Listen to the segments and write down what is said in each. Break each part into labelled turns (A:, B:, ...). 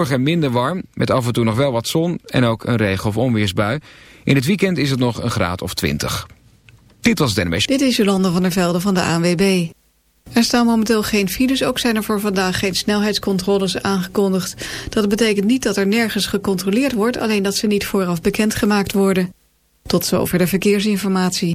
A: Morgen minder warm, met af en toe nog wel wat zon en ook een regen- of onweersbui. In het weekend is het nog een graad of 20. Dit was Dennis.
B: Dit is Jolande van der Velde van de ANWB. Er staan momenteel geen files, ook zijn er voor vandaag geen snelheidscontroles aangekondigd. Dat betekent niet dat er nergens gecontroleerd wordt, alleen dat ze niet vooraf bekendgemaakt worden. Tot zover de verkeersinformatie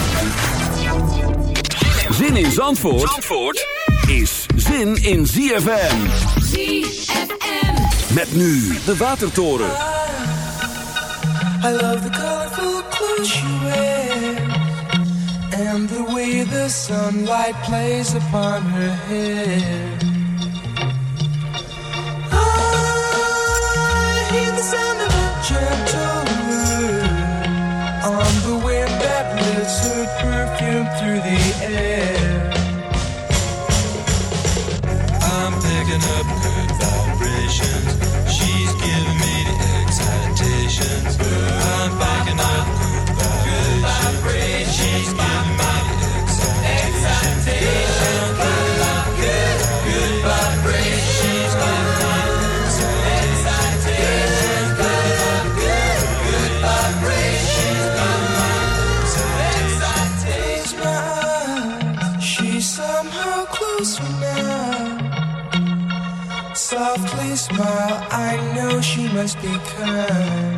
C: Zin in Zandvoort, Zandvoort is zin in ZFM.
D: ZFM.
C: Met nu de Watertoren.
E: I love the colorful clothes you wear And the way the sunlight plays upon her hair just because.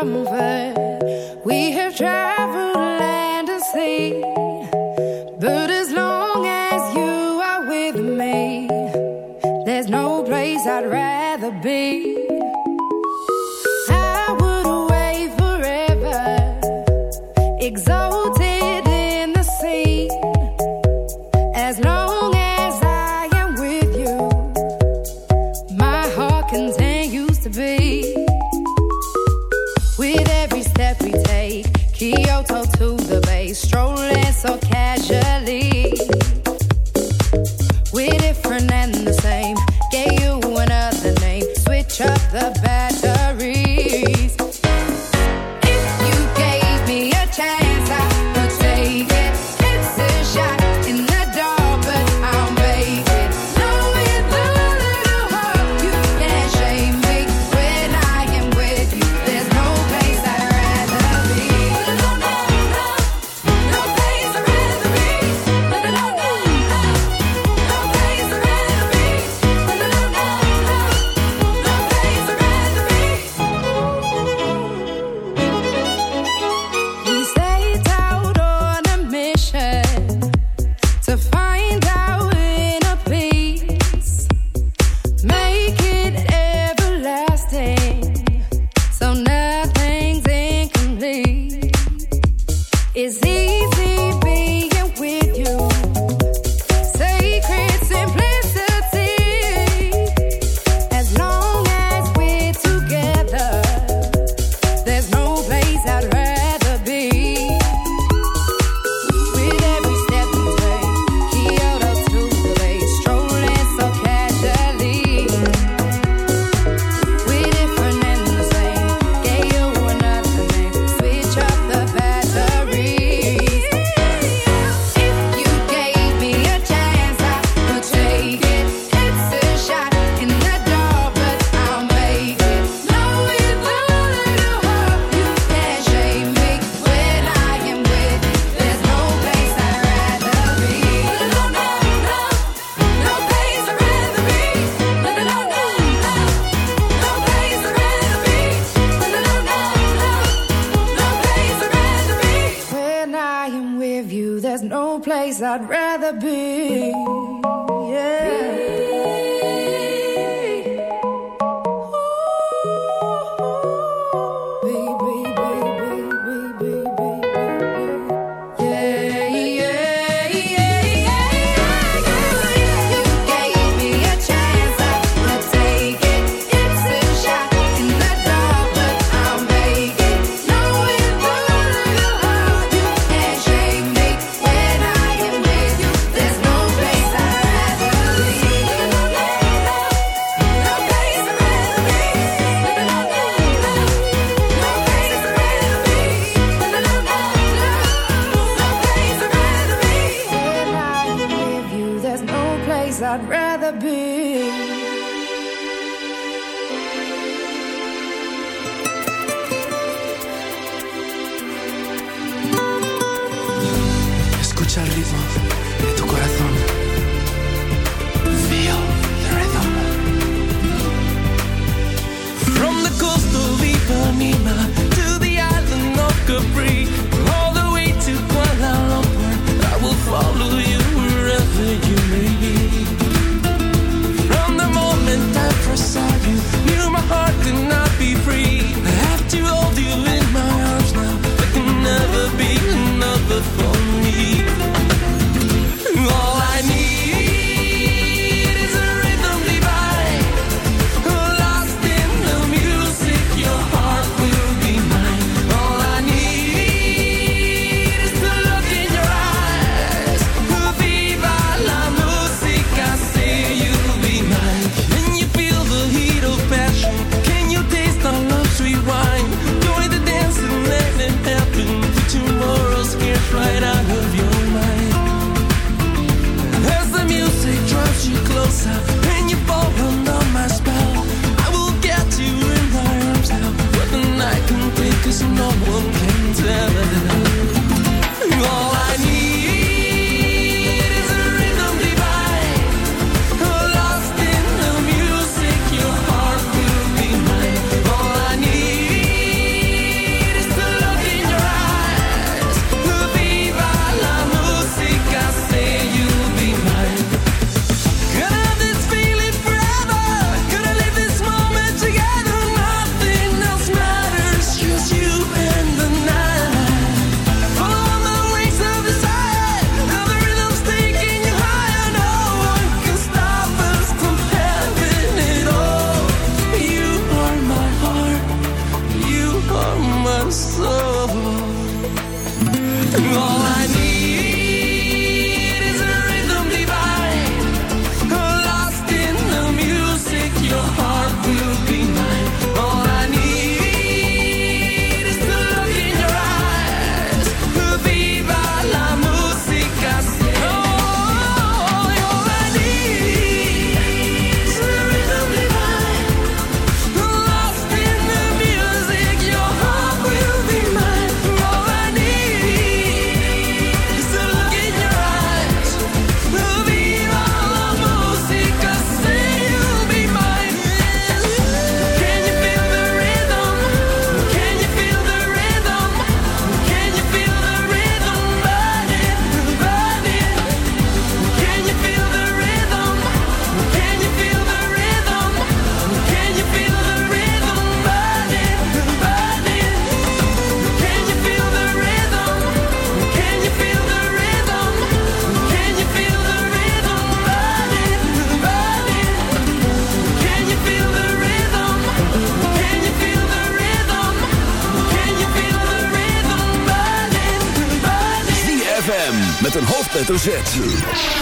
F: I'm
C: moving.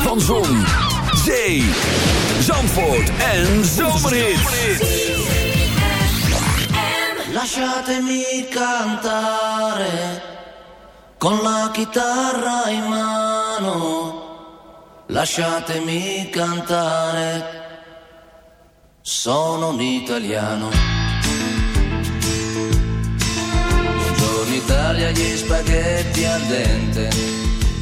C: Van Zon, Zee, Zandvoort en Zomerhits.
G: Lasciatemi cantare con la chitarra in mano. Lasciatemi cantare. Sono un italiano. Italia, gli spaghetti al dente.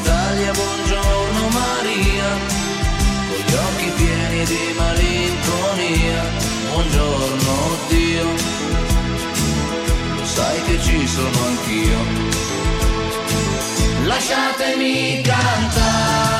G: Italia, buongiorno Maria con gli occhi pieni di malinconia. Buongiorno Dio, lo sai che ci sono anch'io. Lasciatemi cantare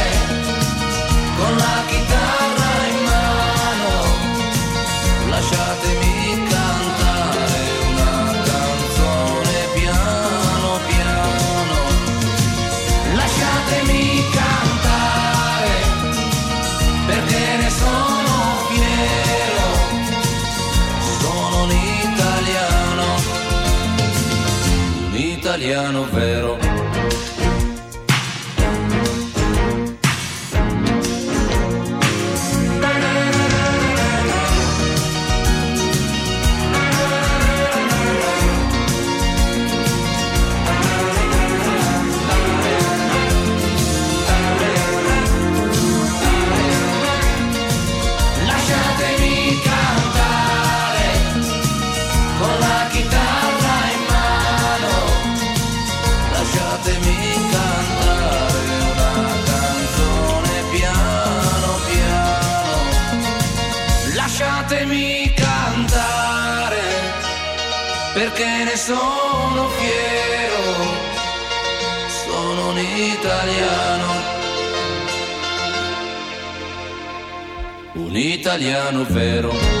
G: italiano vero. Italiano vero.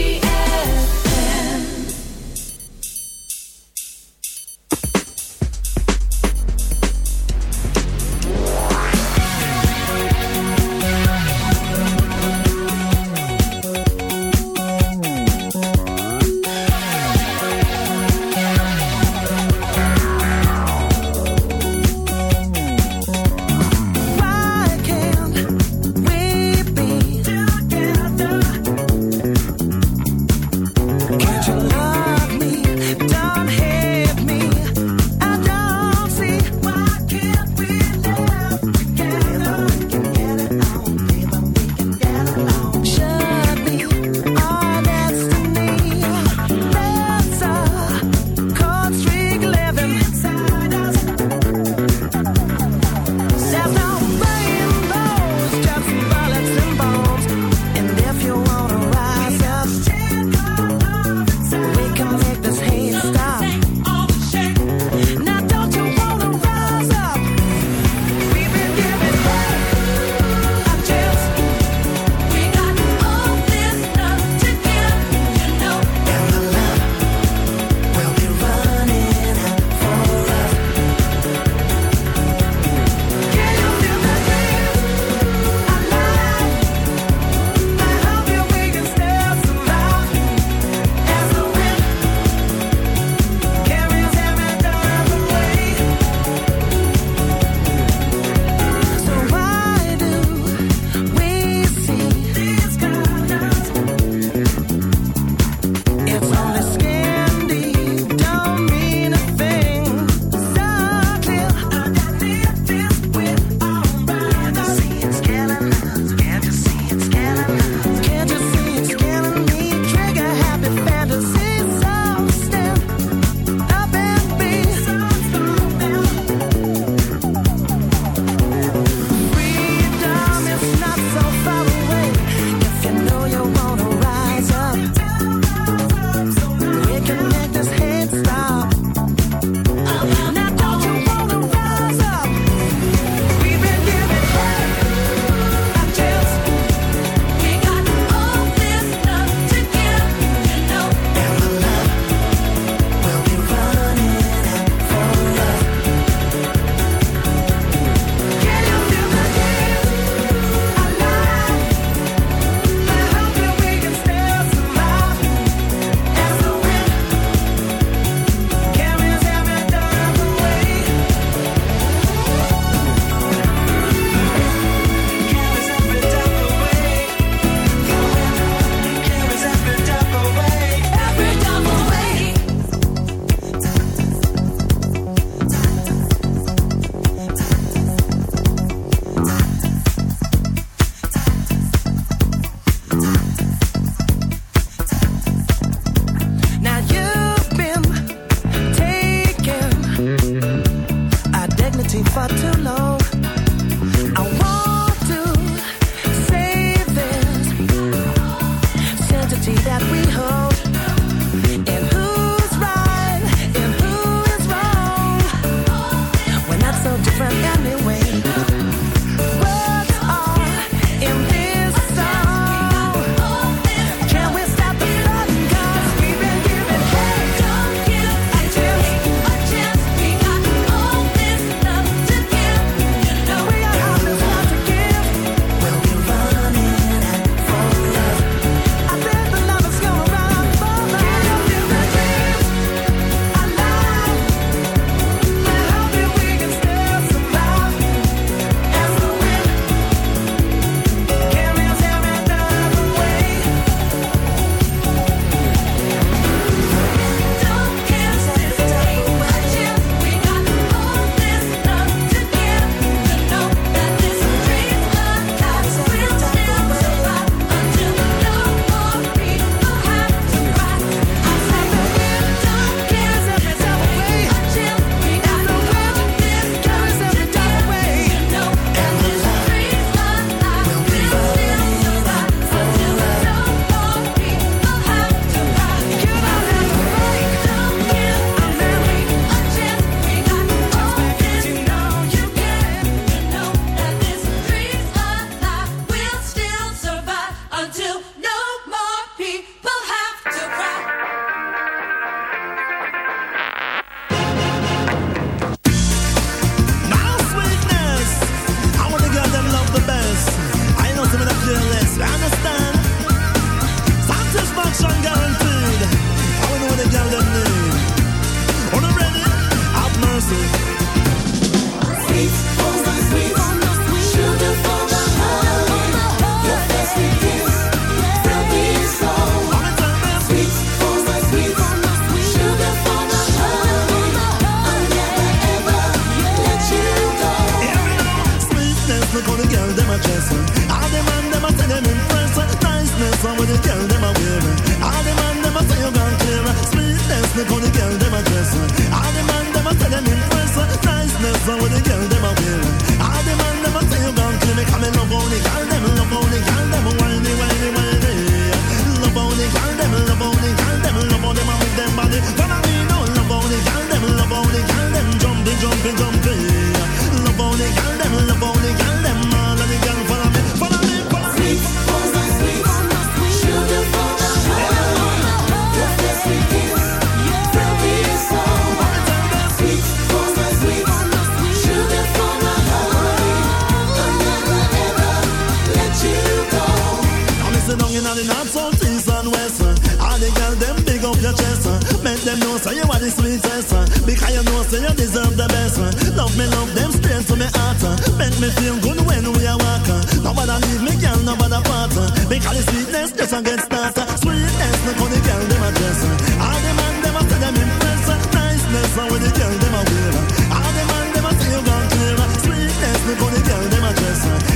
H: Say you are the sweetest. one. Because you know say you deserve the best. one. Love me, love them straight to me heart. Uh. Make me feel good when we are walking. Nobody leave me, girl, nobody part. Uh. Because the sweetness just a get started. Sweetness, look how the girl them a dress. Uh. All the man them a say them impress. Niceness, how the girl them a wear. All the man them a say you gone clear. Sweetness, look how the girl them a dress.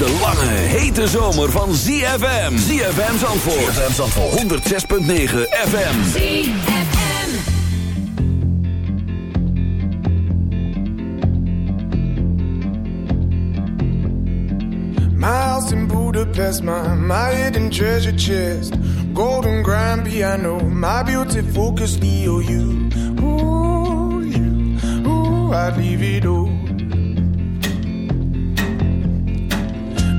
C: De lange, hete zomer van ZFM. ZFM Zandvoort. ZFM Zandvoort. 106.9 FM.
I: My house in Budapest, my, my hidden treasure chest. Golden grand piano, my beauty focus EOU. Ooh, you, ooh, I'd leave it all.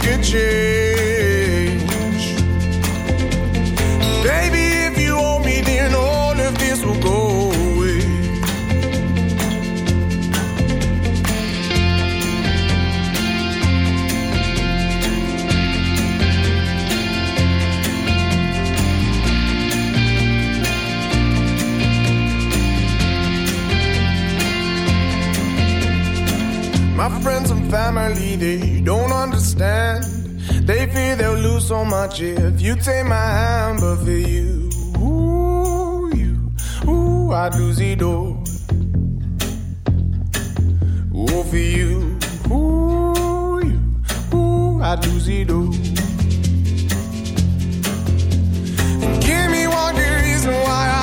I: take a. so much if you take my hand, but for you, ooh, you, I'd lose it all. Oh, for you, ooh, you, ooh, I'd lose it all. Give me one good reason why I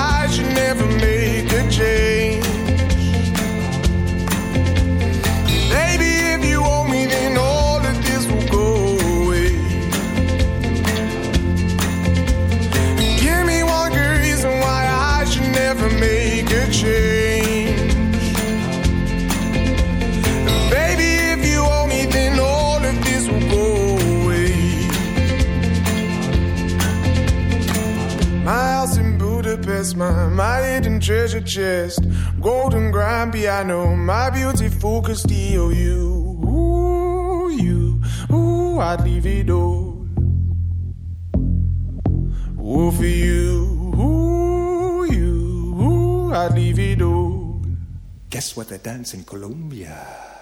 I: my, hidden treasure chest, golden grand piano, my beautiful Castillo, you, ooh, you, ooh, I'd leave it all. Ooh, for you, ooh, you, ooh, I'd leave it all.
J: Guess what they dance in Colombia?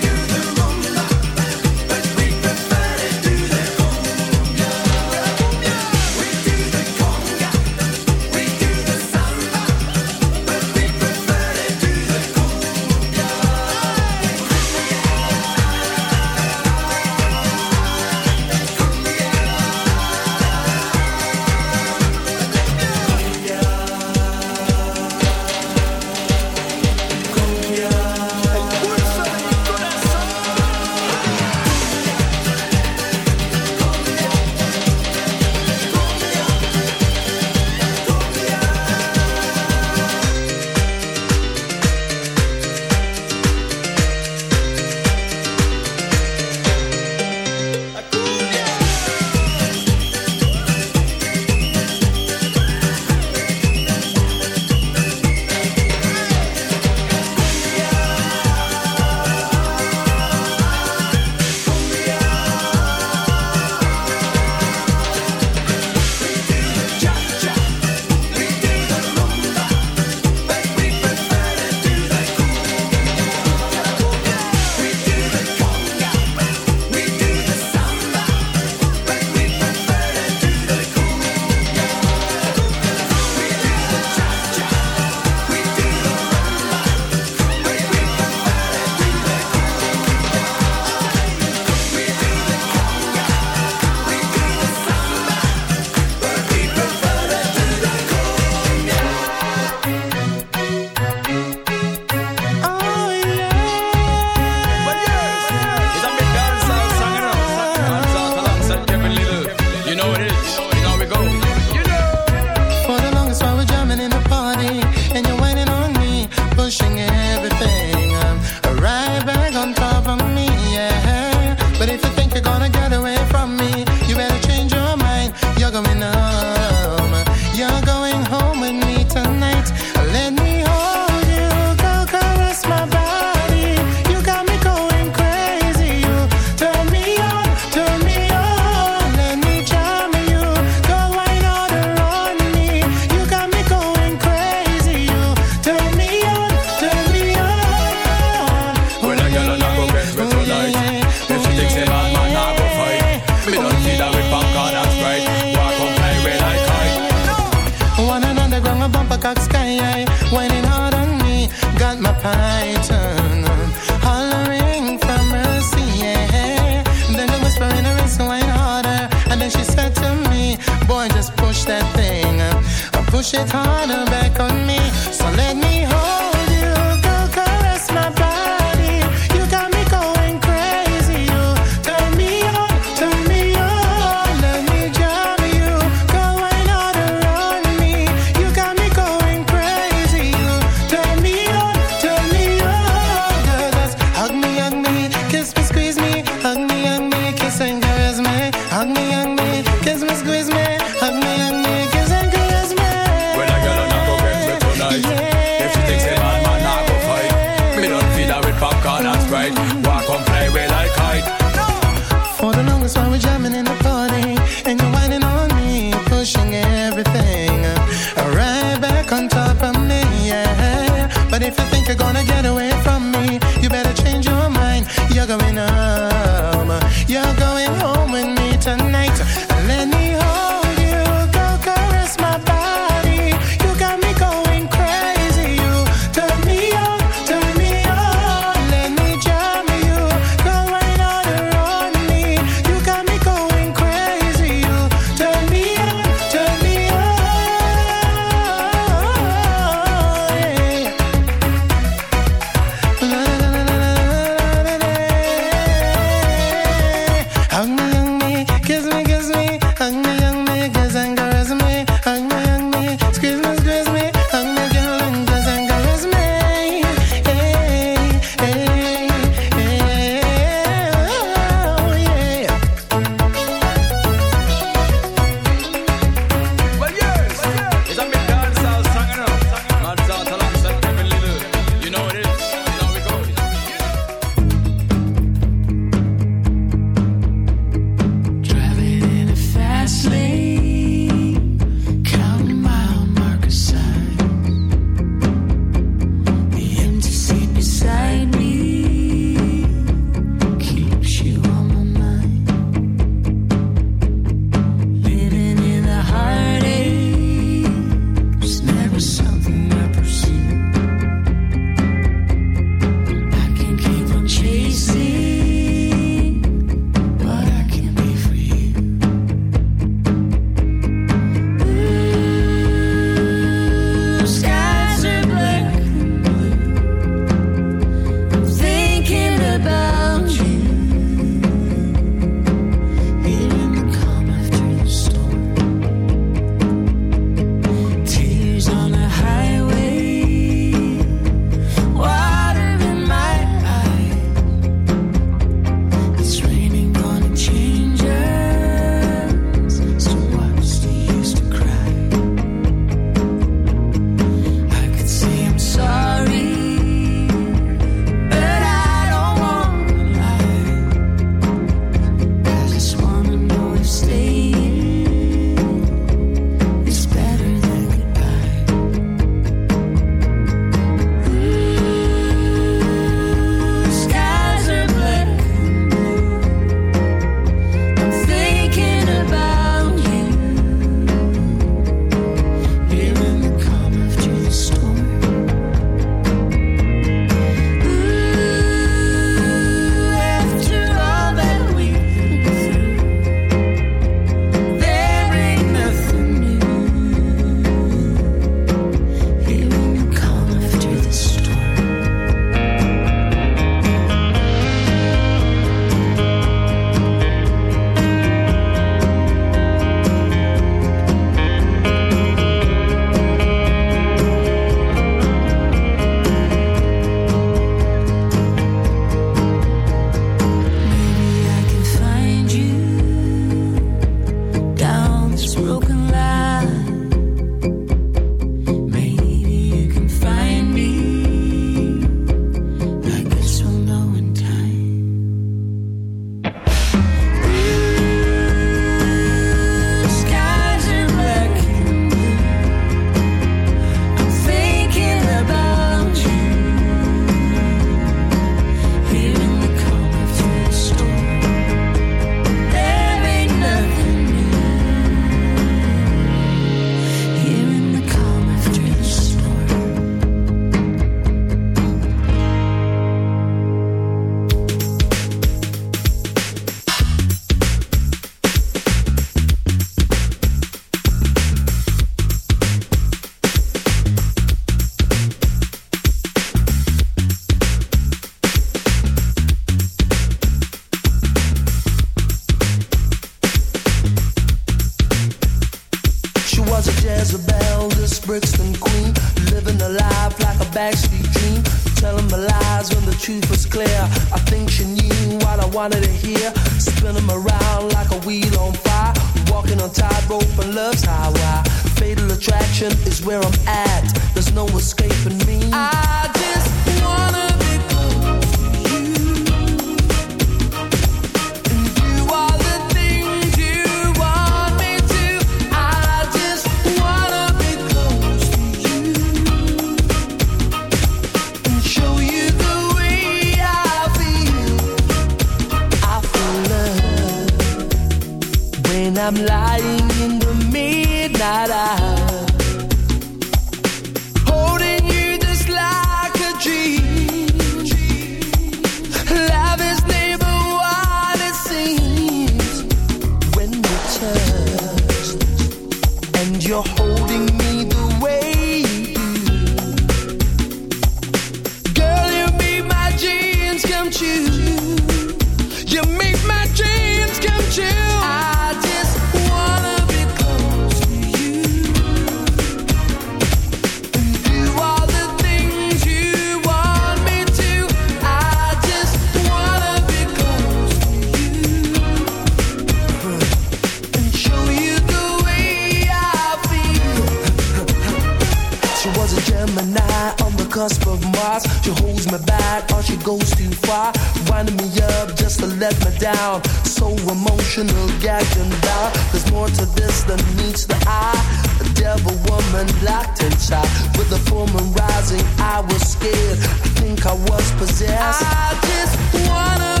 K: Winding me up just to let me down. So emotional, gagged down. There's more to this than meets the eye. A devil woman locked inside. With the full moon rising, I was scared. I think I was possessed. I just wanna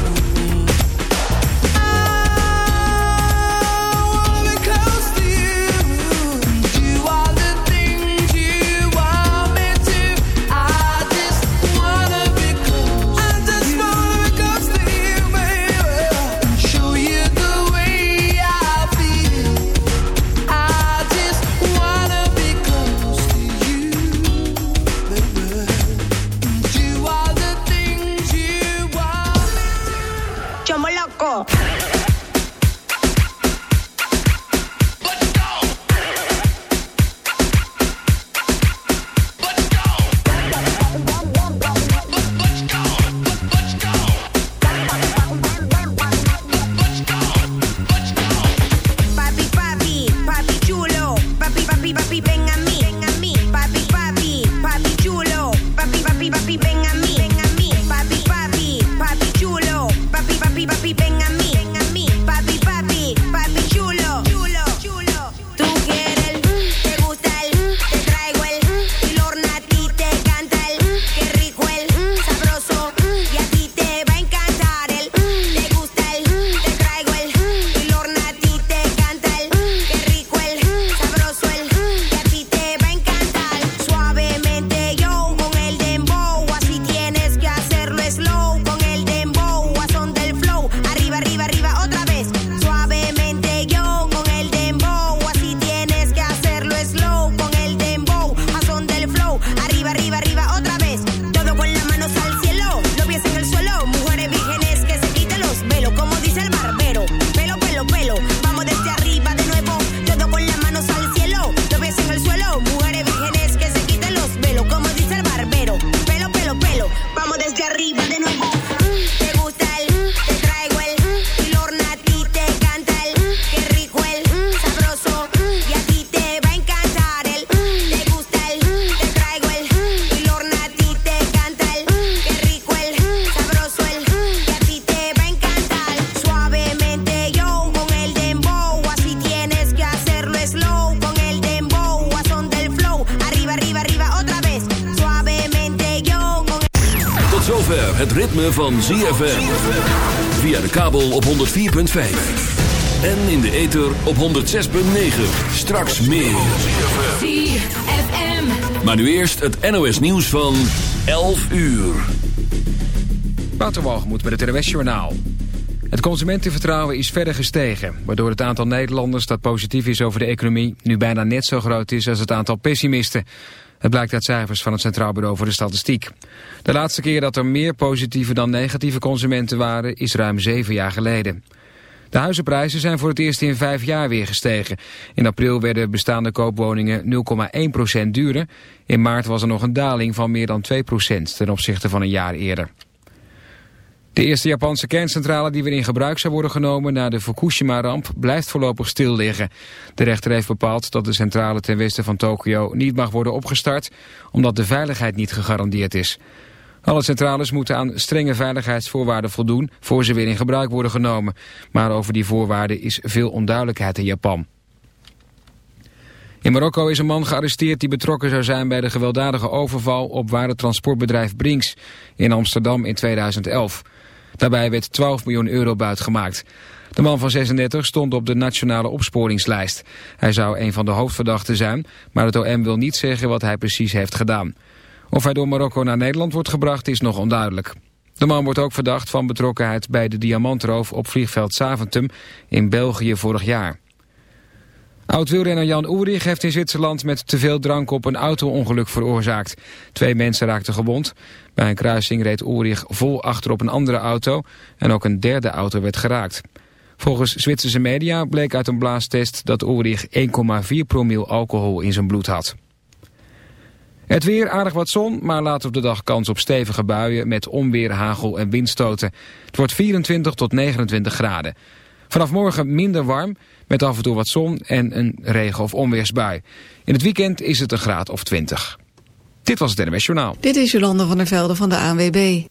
C: ZFM. Via de kabel op 104.5. En in de ether op 106.9. Straks meer.
D: ZFM.
C: Maar nu eerst het NOS nieuws van 11 uur.
L: Waterwalgemoed met het NOS Journaal. Het consumentenvertrouwen is verder gestegen... waardoor het aantal Nederlanders dat positief is over de economie... nu bijna net zo groot is als het aantal pessimisten. Het blijkt uit cijfers van het Centraal Bureau voor de Statistiek. De laatste keer dat er meer positieve dan negatieve consumenten waren... is ruim zeven jaar geleden. De huizenprijzen zijn voor het eerst in vijf jaar weer gestegen. In april werden bestaande koopwoningen 0,1% duurder. In maart was er nog een daling van meer dan 2% ten opzichte van een jaar eerder. De eerste Japanse kerncentrale die weer in gebruik zou worden genomen na de Fukushima-ramp blijft voorlopig stil liggen. De rechter heeft bepaald dat de centrale ten westen van Tokio niet mag worden opgestart omdat de veiligheid niet gegarandeerd is. Alle centrales moeten aan strenge veiligheidsvoorwaarden voldoen voor ze weer in gebruik worden genomen. Maar over die voorwaarden is veel onduidelijkheid in Japan. In Marokko is een man gearresteerd die betrokken zou zijn bij de gewelddadige overval op waardetransportbedrijf Brinks in Amsterdam in 2011. Daarbij werd 12 miljoen euro buitgemaakt. De man van 36 stond op de nationale opsporingslijst. Hij zou een van de hoofdverdachten zijn, maar het OM wil niet zeggen wat hij precies heeft gedaan. Of hij door Marokko naar Nederland wordt gebracht is nog onduidelijk. De man wordt ook verdacht van betrokkenheid bij de diamantroof op vliegveld Saventum in België vorig jaar. Oud-wielrenner Jan Oerig heeft in Zwitserland met te veel drank op een auto-ongeluk veroorzaakt. Twee mensen raakten gewond. Bij een kruising reed Oerig vol achter op een andere auto en ook een derde auto werd geraakt. Volgens Zwitserse media bleek uit een blaastest dat Oerig 1,4 promil alcohol in zijn bloed had. Het weer, aardig wat zon, maar later op de dag kans op stevige buien met onweer, hagel en windstoten. Het wordt 24 tot 29 graden. Vanaf morgen minder warm, met af en toe wat zon en een regen- of onweersbui. In het weekend is het een graad of 20. Dit was het NWS Journaal.
B: Dit is Jolande van der Velde van de ANWB.